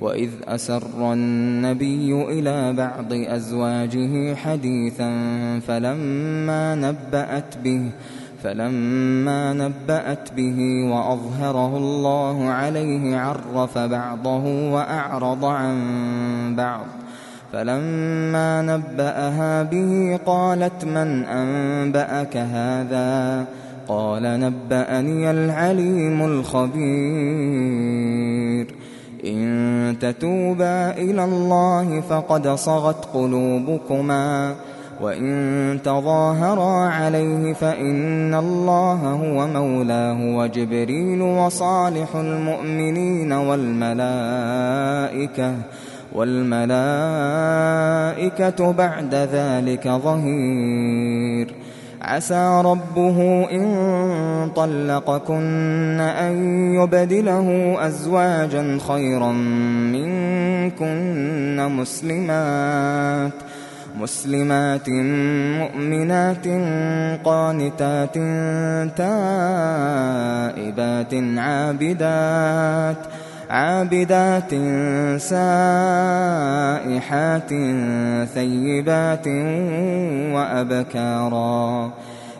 وإذ أسر النبي إلى بعض أزواجه حديثا فلما نبأت به فلما نبأت به وأظهره الله عليه عرف بعضه وأعرض عن بعض. فلما نبأها به قالت من أنبأك هذا؟ قال نبأني العليم الخبير. تتوبا إلى الله فقد صغت قلوبكما وإن تظاهرا عليه فإن الله هو مولاه وجبريل وصالح المؤمنين والملائكة والملائكة بعد ذلك ظهير. عسى ربه إن طلقكن أن يبدله أزواجا خيرا منكن مسلمات مسلمات مؤمنات قانتات تائبات عابدات عابدات سائحات ثيبات وأبكارا.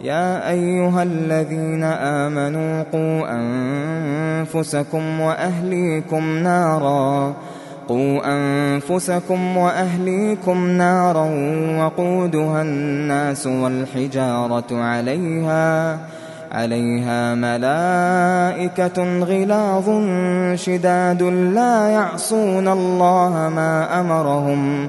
يا أيها الذين آمنوا قوا أنفسكم وأهليكم نارا. قوا أنفسكم وأهليكم نارا وقودها الناس والحجارة عليها عليها ملائكة غلاظ شداد لا يعصون الله ما أمرهم.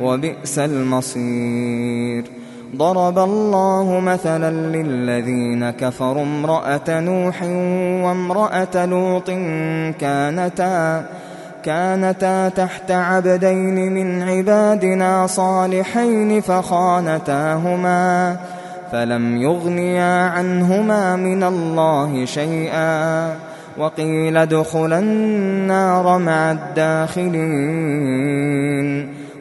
وبئس المصير. ضرب الله مثلا للذين كفروا امرأة نوح وامرأة لوط كانتا كانتا تحت عبدين من عبادنا صالحين فخانتاهما فلم يغنيا عنهما من الله شيئا. وقيل ادخلا النار مع الداخلين.